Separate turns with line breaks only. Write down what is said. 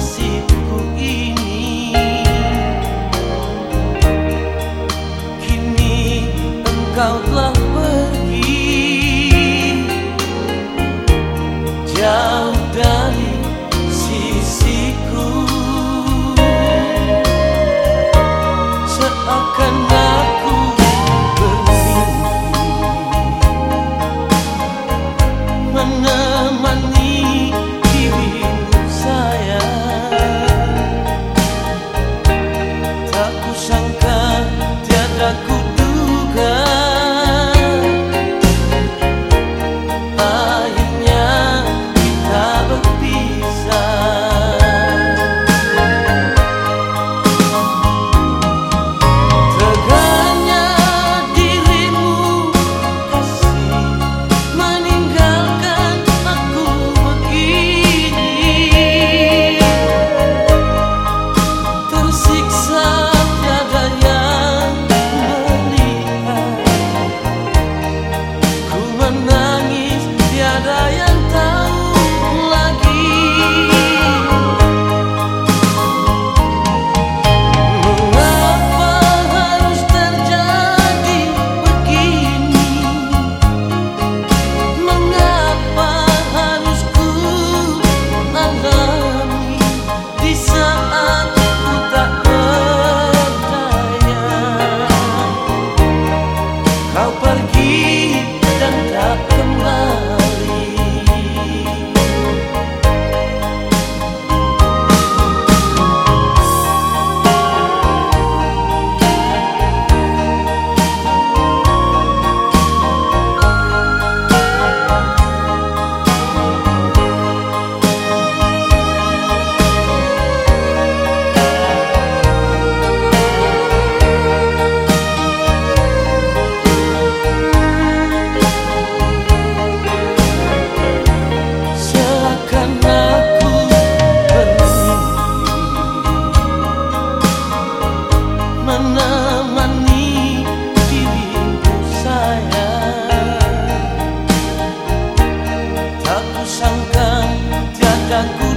نیسی جان